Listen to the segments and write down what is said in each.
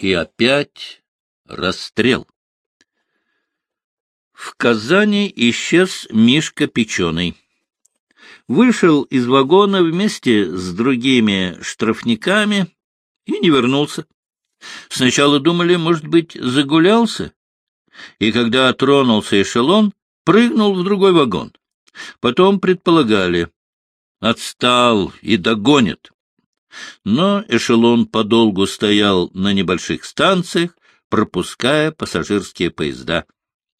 И опять расстрел. В Казани исчез Мишка Печеный. Вышел из вагона вместе с другими штрафниками и не вернулся. Сначала думали, может быть, загулялся, и когда тронулся эшелон, прыгнул в другой вагон. Потом предполагали, отстал и догонит. Но эшелон подолгу стоял на небольших станциях, пропуская пассажирские поезда.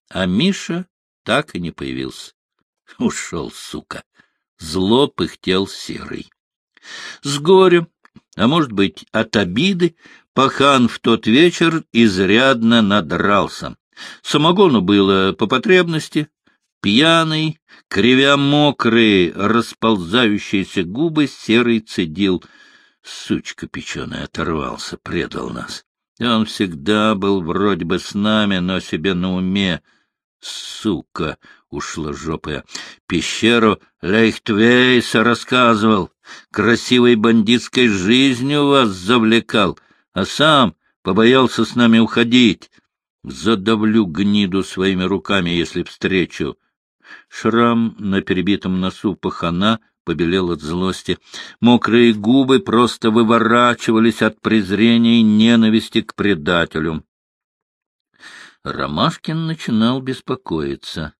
А Миша так и не появился. Ушел, сука. Зло пыхтел серый. С горем, а может быть, от обиды, пахан в тот вечер изрядно надрался. Самогону было по потребности. Пьяный, кривя мокрые, расползающиеся губы, серый цедил. Сучка печеная оторвался, предал нас. Он всегда был вроде бы с нами, но себе на уме. Сука, ушла жопая. Пещеру Лейхтвейса рассказывал. Красивой бандитской жизнью вас завлекал, а сам побоялся с нами уходить. Задавлю гниду своими руками, если встречу. Шрам на перебитом носу пахана побелел от злости. Мокрые губы просто выворачивались от презрения и ненависти к предателю. Ромашкин начинал беспокоиться.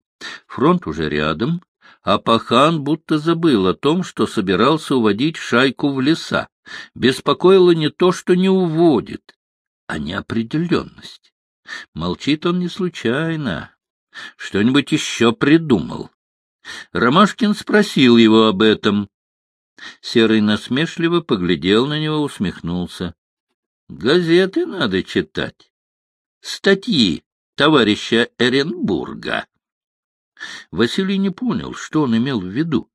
Фронт уже рядом, а пахан будто забыл о том, что собирался уводить шайку в леса. Беспокоило не то, что не уводит, а неопределенность. Молчит он не случайно. Что-нибудь еще придумал. Ромашкин спросил его об этом. Серый насмешливо поглядел на него, усмехнулся. — Газеты надо читать. Статьи товарища Эренбурга. Василий не понял, что он имел в виду.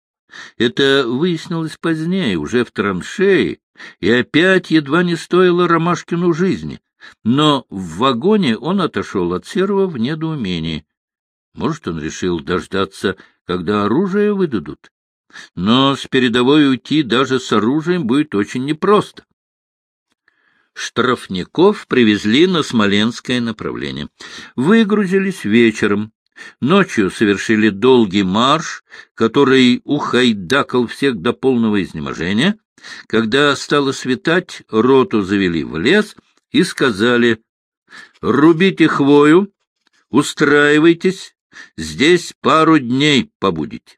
Это выяснилось позднее, уже в траншее, и опять едва не стоило Ромашкину жизни. Но в вагоне он отошел от Серого в недоумении. Может, он решил дождаться, когда оружие выдадут. Но с передовой уйти даже с оружием будет очень непросто. Штрафников привезли на Смоленское направление. Выгрузились вечером. Ночью совершили долгий марш, который ухайдакал всех до полного изнеможения. Когда стало светать, роту завели в лес и сказали «Рубите хвою, устраивайтесь, здесь пару дней побудете».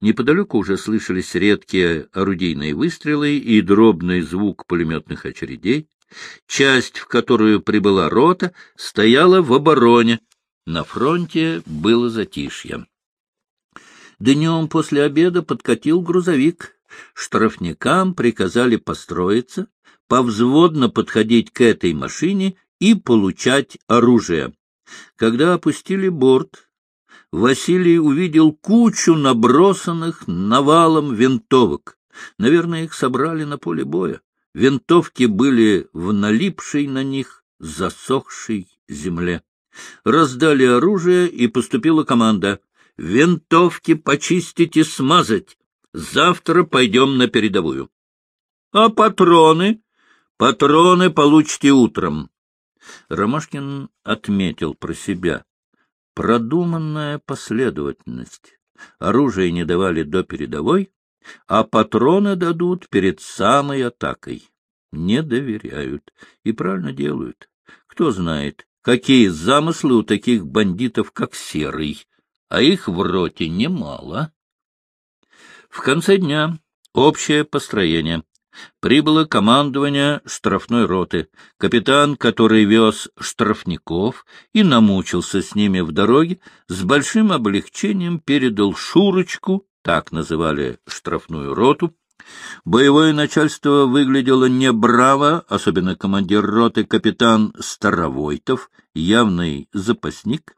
Неподалеку уже слышались редкие орудийные выстрелы и дробный звук пулеметных очередей. Часть, в которую прибыла рота, стояла в обороне. На фронте было затишье. Днем после обеда подкатил грузовик. Штрафникам приказали построиться, повзводно подходить к этой машине и получать оружие. Когда опустили борт, Василий увидел кучу набросанных навалом винтовок. Наверное, их собрали на поле боя. Винтовки были в налипшей на них засохшей земле. Раздали оружие, и поступила команда. «Винтовки почистить и смазать. Завтра пойдем на передовую». «А патроны?» «Патроны получите утром». Ромашкин отметил про себя. Продуманная последовательность. Оружие не давали до передовой, а патроны дадут перед самой атакой. Не доверяют. И правильно делают. Кто знает, какие замыслы у таких бандитов, как Серый, а их в роте немало. В конце дня общее построение. Прибыло командование штрафной роты. Капитан, который вез штрафников и намучился с ними в дороге, с большим облегчением передал Шурочку, так называли штрафную роту. Боевое начальство выглядело не браво, особенно командир роты капитан Старовойтов, явный запасник.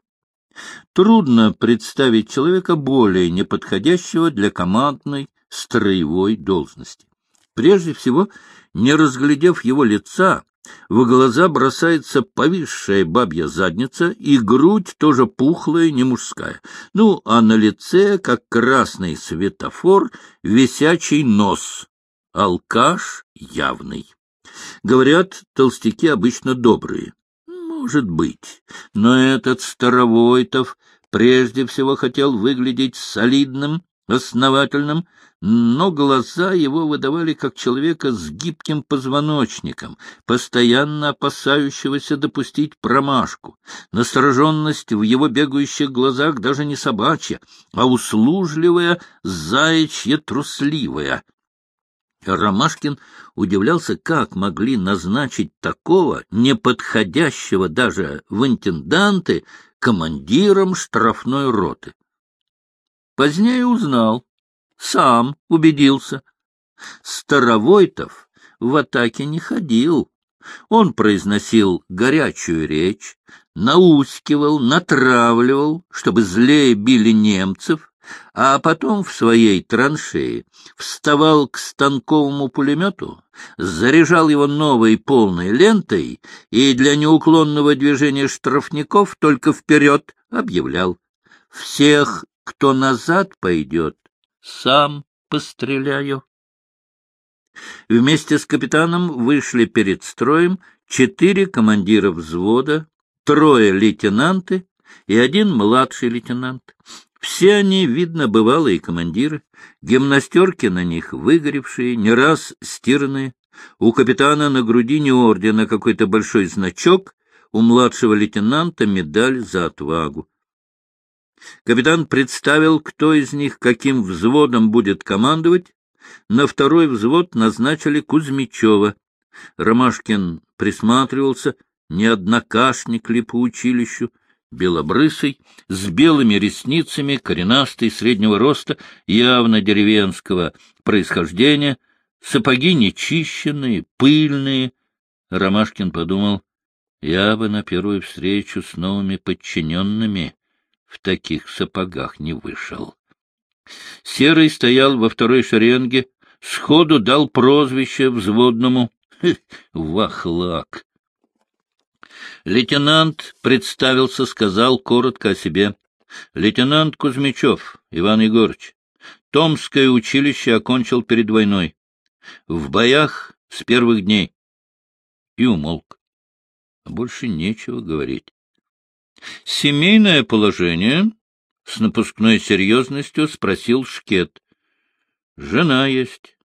Трудно представить человека более неподходящего для командной строевой должности. Прежде всего, не разглядев его лица, в глаза бросается повисшая бабья задница, и грудь тоже пухлая, не мужская. Ну, а на лице, как красный светофор, висячий нос. Алкаш явный. Говорят, толстяки обычно добрые. Может быть, но этот Старовойтов прежде всего хотел выглядеть солидным, основательным, но глаза его выдавали как человека с гибким позвоночником, постоянно опасающегося допустить промашку. Настороженность в его бегающих глазах даже не собачья, а услужливая, заячья, трусливая. Ромашкин удивлялся, как могли назначить такого, неподходящего даже в интенданты, командиром штрафной роты. Позднее узнал, сам убедился. Старовойтов в атаке не ходил. Он произносил горячую речь, наускивал, натравливал, чтобы злее били немцев, а потом в своей траншее вставал к станковому пулемету, заряжал его новой полной лентой и для неуклонного движения штрафников только вперед объявлял. Всех, кто назад пойдет, сам постреляю. Вместе с капитаном вышли перед строем четыре командира взвода, трое лейтенанты и один младший лейтенант. Все они, видно, бывалые командиры, гимнастерки на них выгоревшие, не раз стиранные. У капитана на груди не ордена какой-то большой значок, у младшего лейтенанта медаль за отвагу. Капитан представил, кто из них каким взводом будет командовать. На второй взвод назначили Кузьмичева. Ромашкин присматривался, не однокашник ли по училищу, белобрысый, с белыми ресницами, коренастый, среднего роста, явно деревенского происхождения, сапоги нечищенные, пыльные. Ромашкин подумал, я бы на первую встречу с новыми подчиненными в таких сапогах не вышел. Серый стоял во второй шеренге, сходу дал прозвище взводному «Вахлак». Лейтенант представился, сказал коротко о себе. Лейтенант Кузьмичев Иван Егорович. Томское училище окончил перед войной. В боях с первых дней. И умолк. Больше нечего говорить. Семейное положение? С напускной серьезностью спросил Шкет. Жена есть.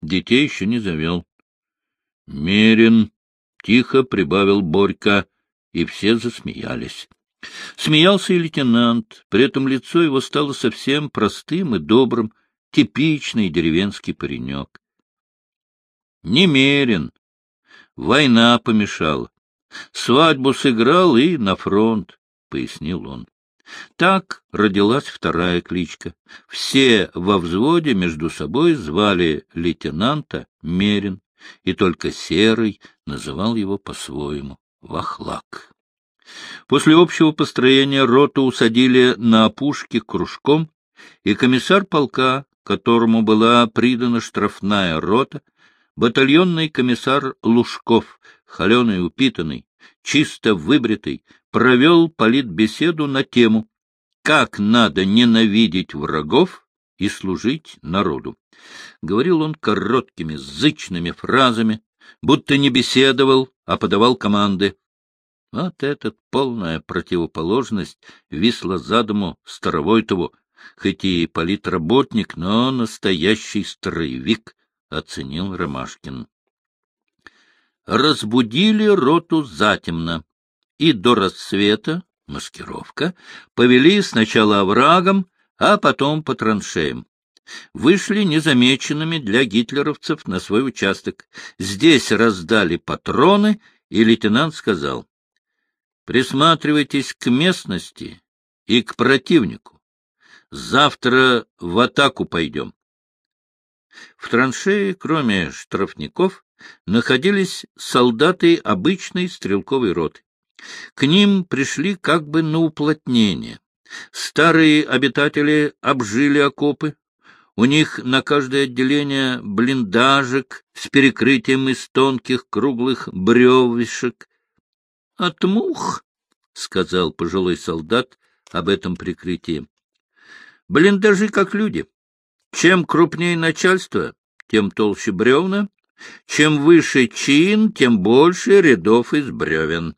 Детей еще не завел. Мерин. Тихо прибавил Борька и все засмеялись. Смеялся и лейтенант, при этом лицо его стало совсем простым и добрым, типичный деревенский паренек. Немерен. Война помешала. Свадьбу сыграл и на фронт, — пояснил он. Так родилась вторая кличка. Все во взводе между собой звали лейтенанта Мерин, и только Серый называл его по-своему. Вахлак. После общего построения роту усадили на опушке кружком, и комиссар полка, которому была придана штрафная рота, батальонный комиссар Лужков, холеный упитанный, чисто выбритый, провел политбеседу на тему «Как надо ненавидеть врагов и служить народу». Говорил он короткими, зычными фразами, будто не беседовал, а подавал команды. Вот этот полная противоположность висла задуму Старовойтову, хоть и политработник, но настоящий строевик, — оценил Ромашкин. Разбудили роту затемно, и до рассвета, маскировка, повели сначала оврагом, а потом по траншеям вышли незамеченными для гитлеровцев на свой участок. Здесь раздали патроны, и лейтенант сказал, «Присматривайтесь к местности и к противнику. Завтра в атаку пойдем». В траншее, кроме штрафников, находились солдаты обычной стрелковой роты. К ним пришли как бы на уплотнение. Старые обитатели обжили окопы, у них на каждое отделение блиндажик с перекрытием из тонких круглых бревешек. — От мух, — сказал пожилой солдат об этом прикрытии. — Блиндажи как люди. Чем крупнее начальство, тем толще бревна, Чем выше чин, тем больше рядов из бревен.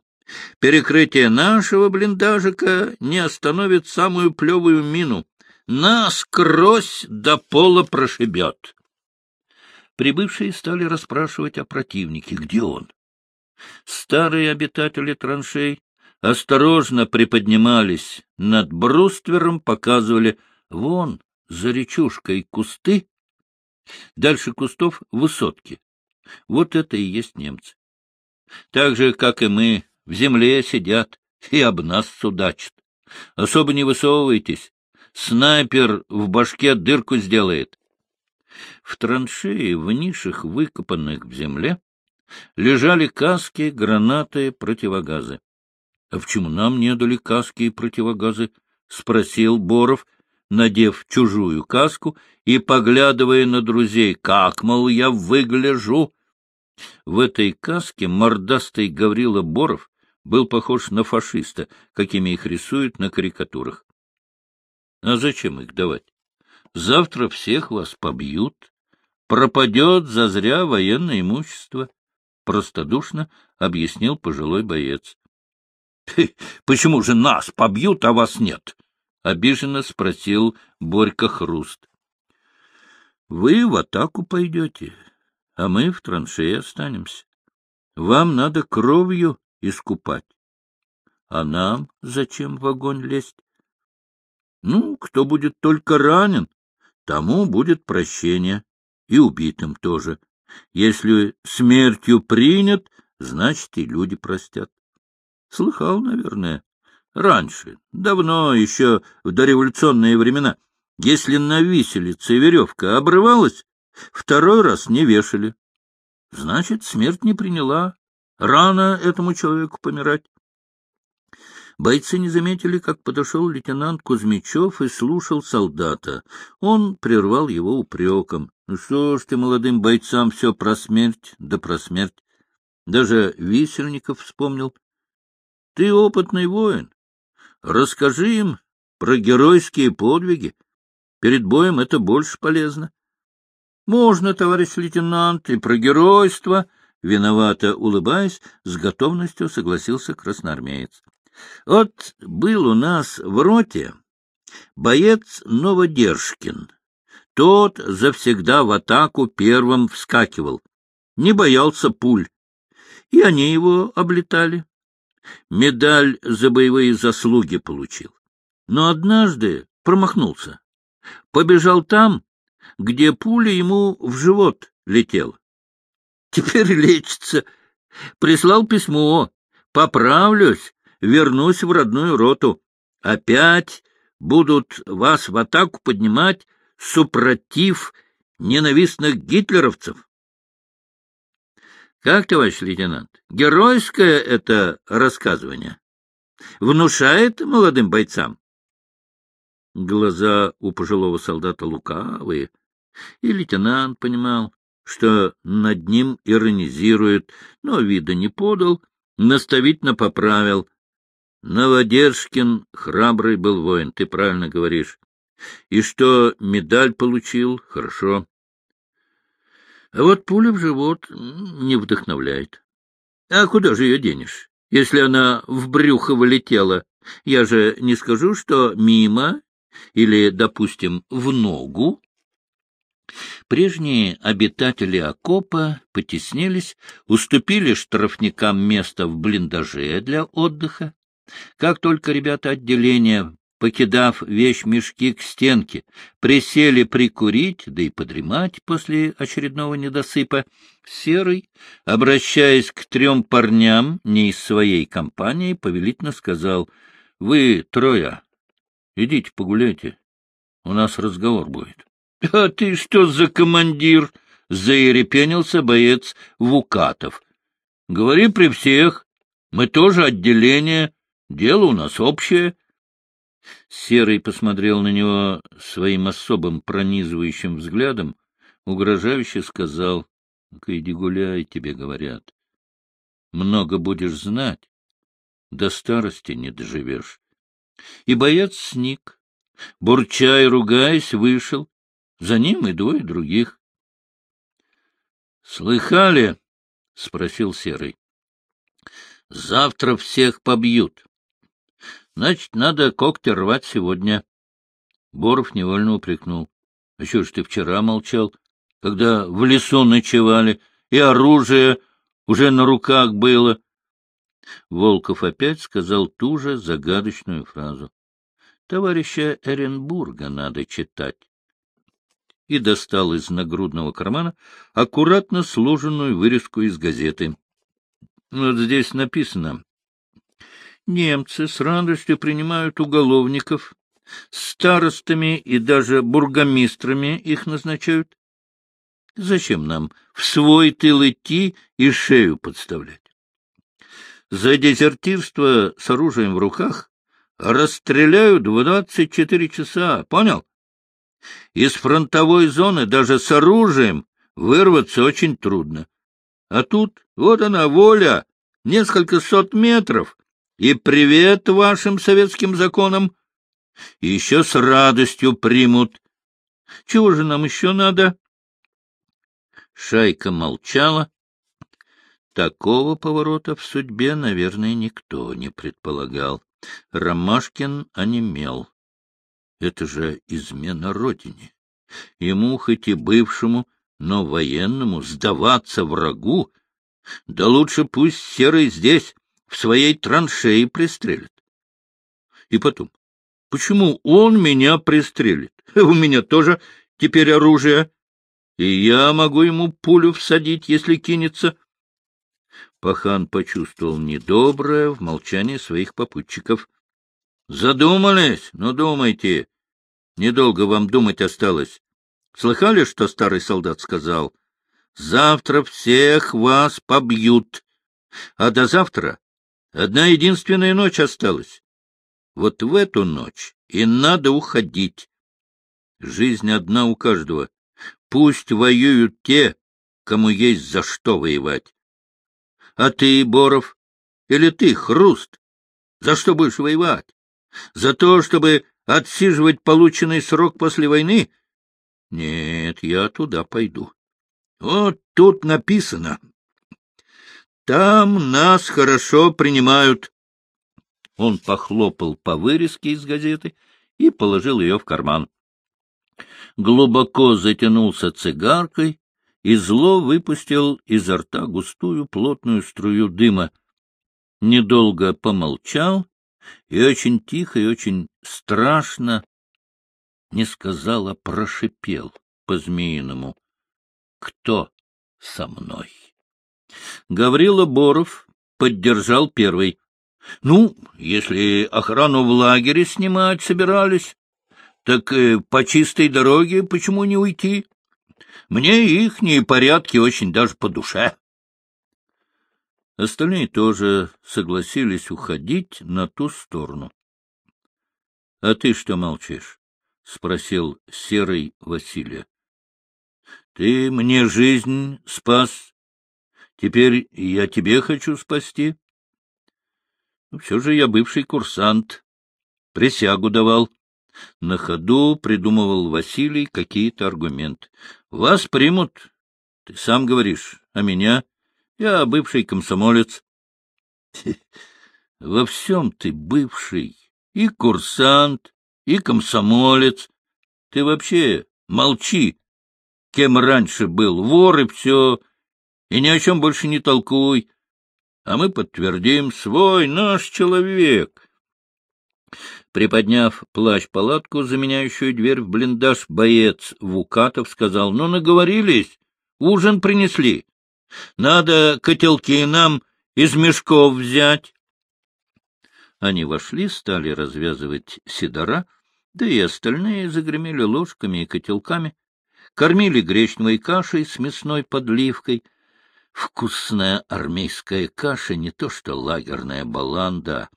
Перекрытие нашего блиндажика не остановит самую плевую мину. Нас крось до пола прошибет. Прибывшие стали расспрашивать о противнике, где он. Старые обитатели траншей осторожно приподнимались над бруствером, показывали вон за речушкой кусты, дальше кустов высотки. Вот это и есть немцы. Так же, как и мы, в земле сидят и об нас судачат. Особо не высовывайтесь, снайпер в башке дырку сделает. В траншеи, в нишах, выкопанных в земле, лежали каски, гранаты, противогазы. — А почему нам не дали каски и противогазы? — спросил Боров, надев чужую каску и поглядывая на друзей. — Как, мол, я выгляжу? В этой каске мордастый Гаврила Боров был похож на фашиста, какими их рисуют на карикатурах. А зачем их давать? Завтра всех вас побьют, пропадет зазря военное имущество, — простодушно объяснил пожилой боец. — Почему же нас побьют, а вас нет? — обиженно спросил Борька Хруст. — Вы в атаку пойдете, а мы в траншее останемся. Вам надо кровью искупать. А нам зачем в огонь лезть? Ну, кто будет только ранен, тому будет прощение, и убитым тоже. Если смертью принят, значит, и люди простят. Слыхал, наверное, раньше, давно, еще в дореволюционные времена, если на виселице веревка обрывалась, второй раз не вешали. Значит, смерть не приняла. Рано этому человеку помирать. Бойцы не заметили, как подошел лейтенант Кузьмичев и слушал солдата. Он прервал его упреком. — Ну что ж ты молодым бойцам все про смерть, да про смерть. Даже Висельников вспомнил. — Ты опытный воин. Расскажи им про геройские подвиги. Перед боем это больше полезно. — Можно, товарищ лейтенант, и про геройство, — виновато улыбаясь, с готовностью согласился красноармеец. Вот был у нас в роте боец Новодержкин. Тот завсегда в атаку первым вскакивал, не боялся пуль, и они его облетали. Медаль за боевые заслуги получил. Но однажды промахнулся. Побежал там, где пуля ему в живот летела. Теперь лечится. Прислал письмо. Поправлюсь, вернусь в родную роту. Опять будут вас в атаку поднимать супротив ненавистных гитлеровцев. Как, товарищ лейтенант, геройское это рассказывание? Внушает молодым бойцам? Глаза у пожилого солдата лукавые, и лейтенант понимал, что над ним иронизирует, но вида не подал, наставительно поправил. Новодержкин храбрый был воин, ты правильно говоришь. И что медаль получил, хорошо. А вот пуля в живот не вдохновляет. А куда же ее денешь, если она в брюхо вылетела? Я же не скажу, что мимо или, допустим, в ногу. Прежние обитатели окопа потеснились, уступили штрафникам место в блиндаже для отдыха. Как только ребята отделения, покидав вещь-мешки к стенке, присели прикурить, да и подремать после очередного недосыпа, Серый, обращаясь к трем парням не из своей компании, повелительно сказал, — Вы трое, идите погуляйте, у нас разговор будет. — А ты что за командир? — заерепенился боец Вукатов. — Говори при всех, мы тоже отделение, Дело у нас общее. Серый посмотрел на него своим особым пронизывающим взглядом, угрожающе сказал, — Иди гуляй, тебе говорят. Много будешь знать, до старости не доживешь. И боец сник, бурча и ругаясь, вышел. За ним и двое других. Слыхали? — спросил Серый. — Завтра всех побьют. Значит, надо когти рвать сегодня. Боров невольно упрекнул. — А что ж ты вчера молчал, когда в лесу ночевали, и оружие уже на руках было? Волков опять сказал ту же загадочную фразу. — Товарища Эренбурга надо читать и достал из нагрудного кармана аккуратно сложенную вырезку из газеты. Вот здесь написано. Немцы с радостью принимают уголовников, старостами и даже бургомистрами их назначают. Зачем нам в свой тыл идти и шею подставлять? За дезертирство с оружием в руках расстреляют двадцать четыре часа, понял? Из фронтовой зоны даже с оружием вырваться очень трудно. А тут вот она, воля, несколько сот метров, и привет вашим советским законам. И еще с радостью примут. Чего же нам еще надо? Шайка молчала. Такого поворота в судьбе, наверное, никто не предполагал. Ромашкин онемел. Это же измена родине. Ему, хоть и бывшему, но военному, сдаваться врагу, да лучше пусть серый здесь, в своей траншеи пристрелит. И потом, почему он меня пристрелит? У меня тоже теперь оружие, и я могу ему пулю всадить, если кинется. Пахан почувствовал недоброе в молчании своих попутчиков. Задумались? Ну, думайте. Недолго вам думать осталось. Слыхали, что старый солдат сказал? Завтра всех вас побьют. А до завтра одна единственная ночь осталась. Вот в эту ночь и надо уходить. Жизнь одна у каждого. Пусть воюют те, кому есть за что воевать. А ты, Боров, или ты, Хруст, за что будешь воевать? За то, чтобы отсиживать полученный срок после войны? Нет, я туда пойду. Вот тут написано. Там нас хорошо принимают. Он похлопал по вырезке из газеты и положил ее в карман. Глубоко затянулся цигаркой и зло выпустил изо рта густую плотную струю дыма. Недолго помолчал и очень тихо и очень страшно, не сказал, а прошипел по-змеиному. Кто со мной? Гаврила Боров поддержал первый. Ну, если охрану в лагере снимать собирались, так э, по чистой дороге почему не уйти? Мне ихние порядки очень даже по душе. Остальные тоже согласились уходить на ту сторону. — А ты что молчишь? — спросил Серый Василия. — Ты мне жизнь спас. Теперь я тебе хочу спасти. Ну, все же я бывший курсант. Присягу давал. На ходу придумывал Василий какие-то аргументы. Вас примут, ты сам говоришь, а меня я бывший комсомолец. Во всем ты бывший. И курсант, и комсомолец. Ты вообще молчи. Кем раньше был, вор и все. И ни о чем больше не толкуй. А мы подтвердим, свой наш человек. Приподняв плащ-палатку, заменяющую дверь в блиндаж, боец Вукатов сказал, ну, наговорились, ужин принесли. Надо котелки нам из мешков взять. Они вошли, стали развязывать сидора, да и остальные загремели ложками и котелками, кормили гречневой кашей с мясной подливкой. Вкусная армейская каша, не то что лагерная баланда.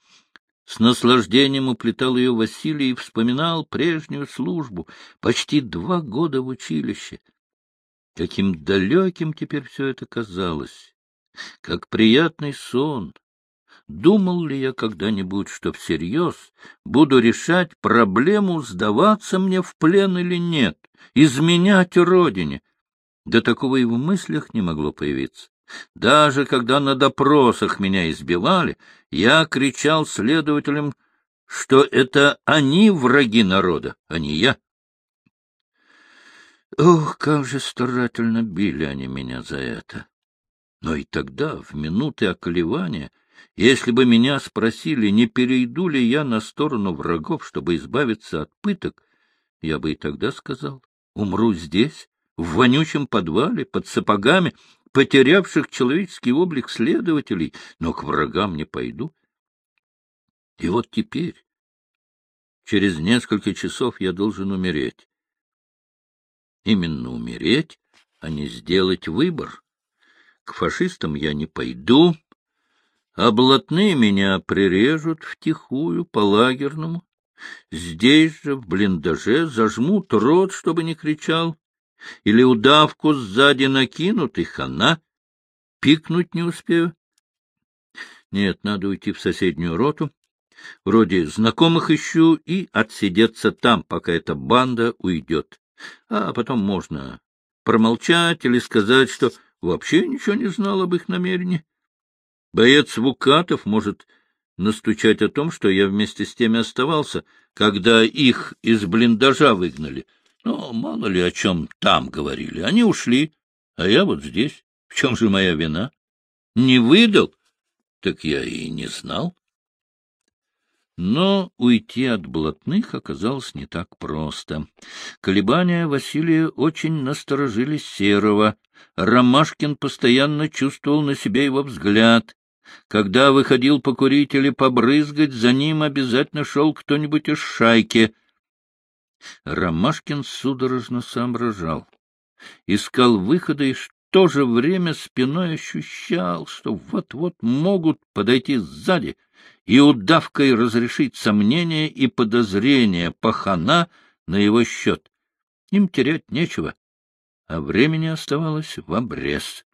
С наслаждением уплетал ее Василий и вспоминал прежнюю службу, почти два года в училище. Каким далеким теперь все это казалось! Как приятный сон! Думал ли я когда-нибудь, что всерьез буду решать проблему, сдаваться мне в плен или нет, изменять родине? Да такого и в мыслях не могло появиться. Даже когда на допросах меня избивали, я кричал следователям, что это они враги народа, а не я. Ох, как же старательно били они меня за это! Но и тогда, в минуты околевания, если бы меня спросили, не перейду ли я на сторону врагов, чтобы избавиться от пыток, я бы и тогда сказал, умру здесь, в вонючем подвале, под сапогами, потерявших человеческий облик следователей, но к врагам не пойду. И вот теперь, через несколько часов, я должен умереть. Именно умереть, а не сделать выбор. К фашистам я не пойду, а блатные меня прирежут втихую по-лагерному. Здесь же, в блиндаже, зажмут рот, чтобы не кричал, или удавку сзади накинут, и хана. Пикнуть не успею. Нет, надо уйти в соседнюю роту. Вроде знакомых ищу и отсидеться там, пока эта банда уйдет. А потом можно промолчать или сказать, что вообще ничего не знал об их намерении. Боец Вукатов может настучать о том, что я вместе с теми оставался, когда их из блиндажа выгнали. Но мало ли о чем там говорили. Они ушли, а я вот здесь. В чем же моя вина? Не выдал? Так я и не знал. Но уйти от блатных оказалось не так просто. Колебания Василия очень насторожили Серого. Ромашкин постоянно чувствовал на себе его взгляд. Когда выходил покурить или побрызгать, за ним обязательно шел кто-нибудь из шайки. Ромашкин судорожно соображал. Искал выхода и в то же время спиной ощущал, что вот-вот могут подойти сзади — и удавкой разрешить сомнения и подозрения пахана на его счет. Им терять нечего, а времени оставалось в обрез.